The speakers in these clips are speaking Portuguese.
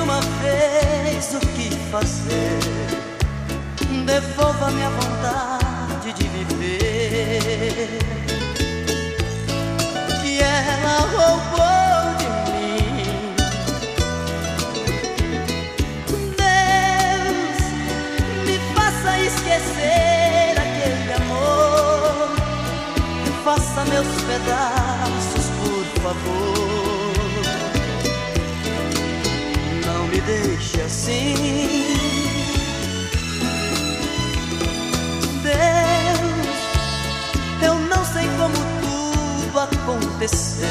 uma vez o que fazer. Devolva minha vontade de viver. Que ela roubou de mim. Deus, me faça esquecer aquele amor. Faça meus pedaços, por favor. Deixe assim. Deus, eu não sei como tudo aconteceu.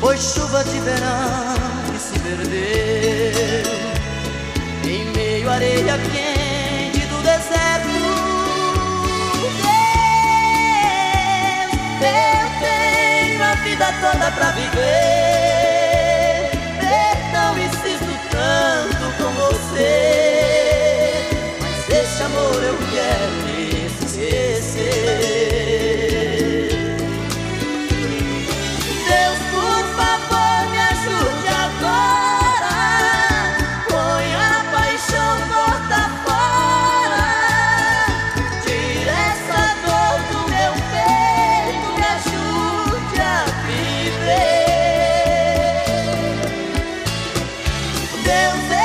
Foi chuva de verão que se perdeu em meio à areia quente do deserto. Deus, eu tenho a vida toda pra viver. Deus